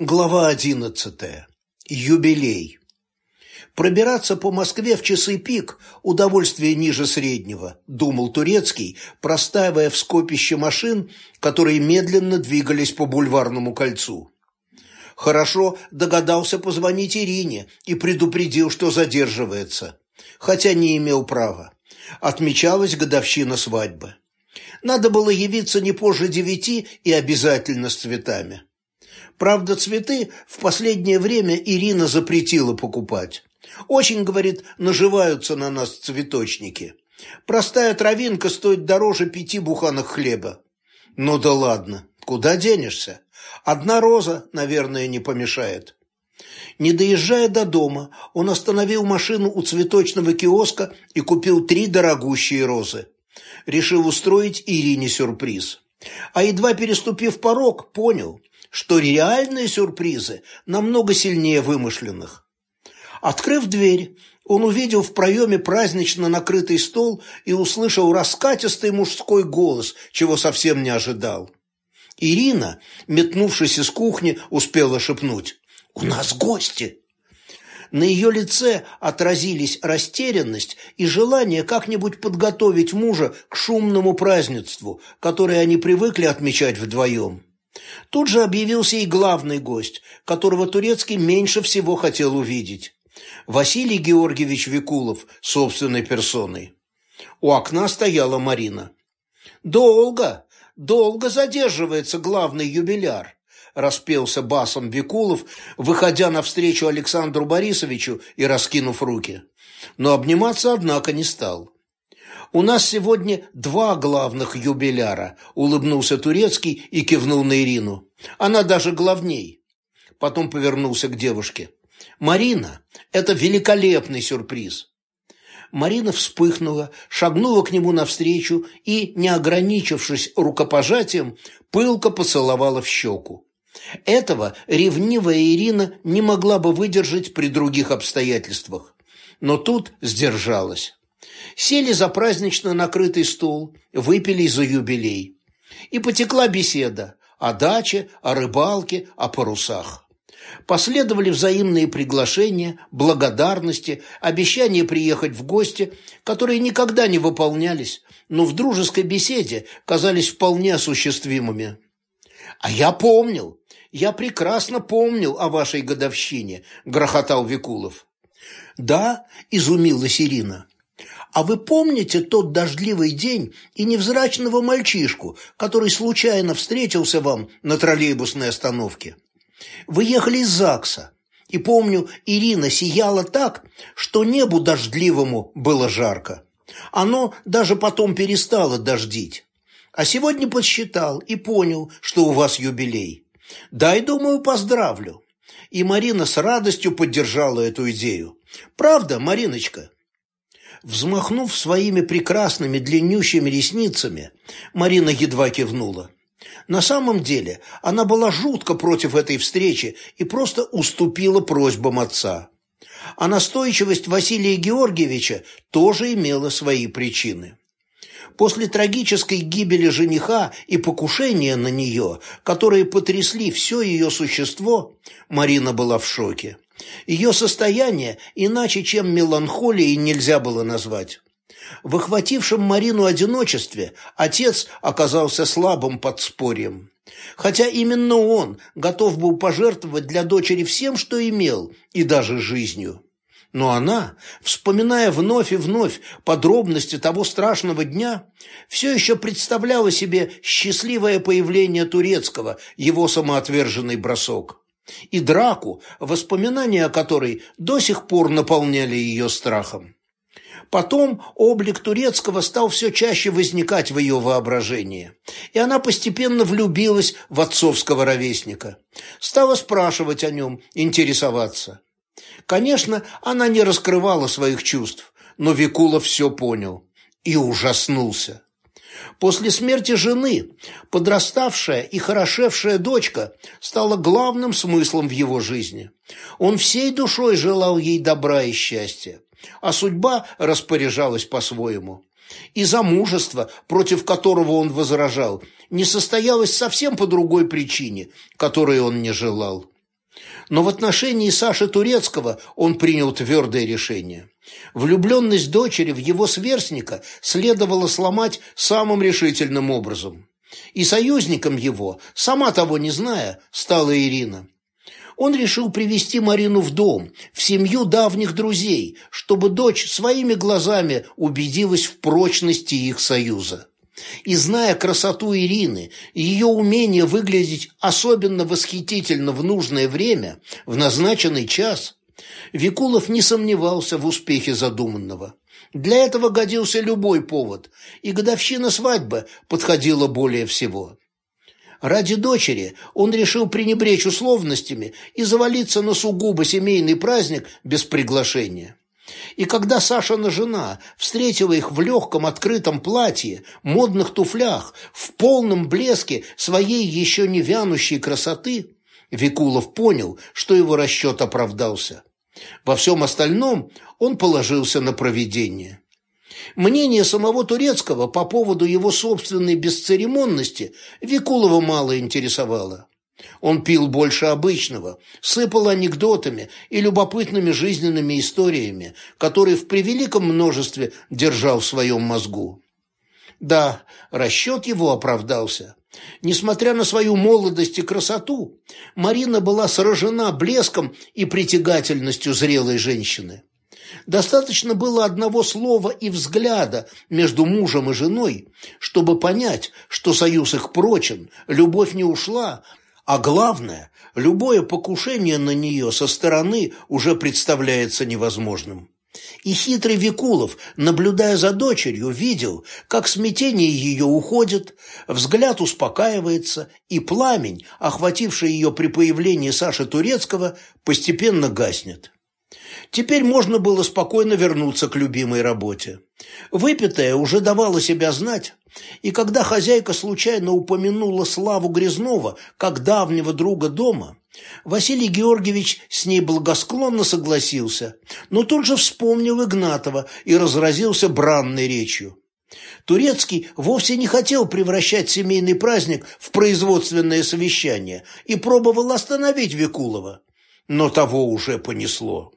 Глава одиннадцатая. Юбилей. Пробираться по Москве в часы пик – удовольствие ниже среднего, думал Турецкий, простаивая в скопище машин, которые медленно двигались по бульварному кольцу. Хорошо догадался позвонить Ирине и предупредил, что задерживается, хотя не имел права. Отмечалась годовщина свадьбы. Надо было явиться не позже девяти и обязательно с цветами. Правда, цветы в последнее время Ирина запретила покупать. Очень, говорит, наживаются на нас цветочники. Простая травинка стоит дороже пяти буханок хлеба. Ну да ладно, куда денешься? Одна роза, наверное, не помешает. Не доезжая до дома, он остановил машину у цветочного киоска и купил три дорогущие розы. Решил устроить Ирине сюрприз. А едва переступив порог, понял, что реальные сюрпризы намного сильнее вымышленных. Открыв дверь, он увидел в проеме празднично накрытый стол и услышал раскатистый мужской голос, чего совсем не ожидал. Ирина, метнувшись из кухни, успела шепнуть «У нас гости!». На ее лице отразились растерянность и желание как-нибудь подготовить мужа к шумному празднеству, которое они привыкли отмечать вдвоем. Тут же объявился и главный гость, которого Турецкий меньше всего хотел увидеть. Василий Георгиевич Викулов собственной персоной. У окна стояла Марина. «Долго, долго задерживается главный юбиляр», распелся басом Викулов, выходя навстречу Александру Борисовичу и раскинув руки. Но обниматься, однако, не стал. «У нас сегодня два главных юбиляра», – улыбнулся Турецкий и кивнул на Ирину. «Она даже главней». Потом повернулся к девушке. «Марина, это великолепный сюрприз». Марина вспыхнула, шагнула к нему навстречу и, не ограничившись рукопожатием, пылко поцеловала в щеку. Этого ревнивая Ирина не могла бы выдержать при других обстоятельствах, но тут сдержалась. Сели за празднично накрытый стол, выпили за юбилей. И потекла беседа о даче, о рыбалке, о парусах. Последовали взаимные приглашения, благодарности, обещания приехать в гости, которые никогда не выполнялись, но в дружеской беседе казались вполне осуществимыми. «А я помнил, я прекрасно помнил о вашей годовщине», – грохотал Викулов. «Да», – изумилась Ирина. А вы помните тот дождливый день и невзрачного мальчишку, который случайно встретился вам на троллейбусной остановке? Вы ехали из ЗАГСа, и помню, Ирина сияла так, что небу дождливому было жарко. Оно даже потом перестало дождить. А сегодня подсчитал и понял, что у вас юбилей. Дай, думаю, поздравлю. И Марина с радостью поддержала эту идею. Правда, Мариночка? Взмахнув своими прекрасными длиннющими ресницами, Марина едва кивнула. На самом деле она была жутко против этой встречи и просто уступила просьбам отца. А настойчивость Василия Георгиевича тоже имела свои причины. После трагической гибели жениха и покушения на нее, которые потрясли все ее существо, Марина была в шоке. Ее состояние иначе, чем меланхолией, нельзя было назвать. В охватившем Марину одиночестве отец оказался слабым подспорьем. Хотя именно он готов был пожертвовать для дочери всем, что имел, и даже жизнью. Но она, вспоминая вновь и вновь подробности того страшного дня, все еще представляла себе счастливое появление Турецкого, его самоотверженный бросок и драку, воспоминания о которой до сих пор наполняли ее страхом. Потом облик турецкого стал все чаще возникать в ее воображении, и она постепенно влюбилась в отцовского ровесника. Стала спрашивать о нем, интересоваться. Конечно, она не раскрывала своих чувств, но Викулов все понял и ужаснулся. После смерти жены подраставшая и хорошевшая дочка стала главным смыслом в его жизни. Он всей душой желал ей добра и счастья, а судьба распоряжалась по-своему. И замужество, против которого он возражал, не состоялось совсем по другой причине, которой он не желал. Но в отношении Саши Турецкого он принял твердое решение. Влюбленность дочери в его сверстника следовало сломать самым решительным образом. И союзником его, сама того не зная, стала Ирина. Он решил привести Марину в дом, в семью давних друзей, чтобы дочь своими глазами убедилась в прочности их союза. И зная красоту Ирины, ее умение выглядеть особенно восхитительно в нужное время, в назначенный час, Викулов не сомневался в успехе задуманного. Для этого годился любой повод, и годовщина свадьбы подходила более всего. Ради дочери он решил пренебречь условностями и завалиться на сугубо семейный праздник без приглашения. И когда Сашина жена встретила их в легком открытом платье, модных туфлях, в полном блеске своей еще не вянущей красоты, Викулов понял, что его расчет оправдался. Во всем остальном он положился на провидение. Мнение самого Турецкого по поводу его собственной бесцеремонности Викулова мало интересовало. Он пил больше обычного, сыпал анекдотами и любопытными жизненными историями, которые в превеликом множестве держал в своем мозгу. Да, расчет его оправдался. Несмотря на свою молодость и красоту, Марина была сражена блеском и притягательностью зрелой женщины. Достаточно было одного слова и взгляда между мужем и женой, чтобы понять, что союз их прочен, любовь не ушла, а главное, любое покушение на нее со стороны уже представляется невозможным. И хитрый Викулов, наблюдая за дочерью, видел, как смятение ее уходит, взгляд успокаивается, и пламень, охвативший ее при появлении Саши Турецкого, постепенно гаснет. Теперь можно было спокойно вернуться к любимой работе. Выпитая уже давала себя знать, и когда хозяйка случайно упомянула Славу Грязнова как давнего друга дома, Василий Георгиевич с ней благосклонно согласился, но тут же вспомнил Игнатова и разразился бранной речью. Турецкий вовсе не хотел превращать семейный праздник в производственное совещание и пробовал остановить Викулова, но того уже понесло.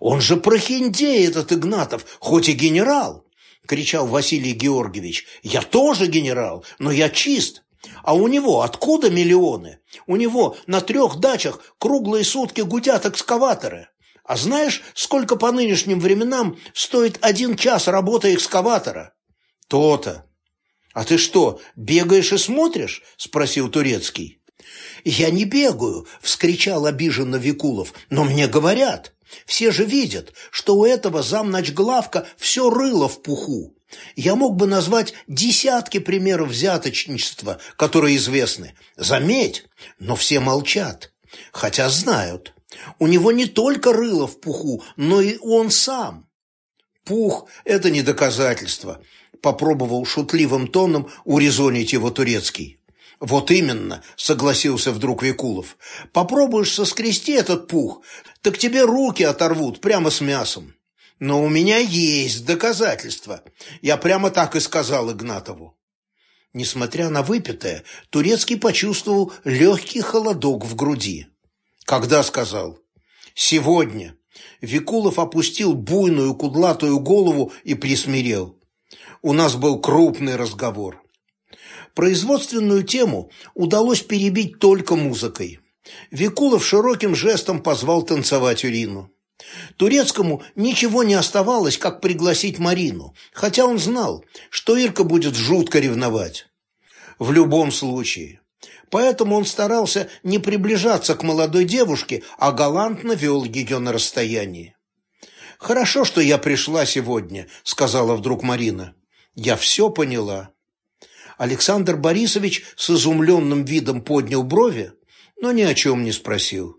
Он же прохиндей этот Игнатов, хоть и генерал!» – кричал Василий Георгиевич. «Я тоже генерал, но я чист. А у него откуда миллионы? У него на трех дачах круглые сутки гудят экскаваторы. А знаешь, сколько по нынешним временам стоит один час работы экскаватора? То-то. А ты что, бегаешь и смотришь? Спросил Турецкий. Я не бегаю, вскричал обиженно Викулов, но мне говорят. Все же видят, что у этого замначглавка все рыло в пуху. Я мог бы назвать десятки примеров взяточничества, которые известны. Заметь, но все молчат, хотя знают. У него не только рыло в пуху, но и он сам. Пух – это не доказательство, попробовал шутливым тоном урезонить его турецкий. «Вот именно», — согласился вдруг Викулов. «Попробуешь соскрести этот пух, так тебе руки оторвут прямо с мясом. Но у меня есть доказательства. Я прямо так и сказал Игнатову». Несмотря на выпитое, Турецкий почувствовал легкий холодок в груди. «Когда?» — сказал. «Сегодня». Викулов опустил буйную кудлатую голову и присмирел. «У нас был крупный разговор». Производственную тему удалось перебить только музыкой. Викулов широким жестом позвал танцевать Ирину. Турецкому ничего не оставалось, как пригласить Марину, хотя он знал, что Ирка будет жутко ревновать. В любом случае. Поэтому он старался не приближаться к молодой девушке, а галантно вел ее на расстоянии. «Хорошо, что я пришла сегодня», — сказала вдруг Марина. «Я все поняла». Александр Борисович с изумленным видом поднял брови, но ни о чем не спросил.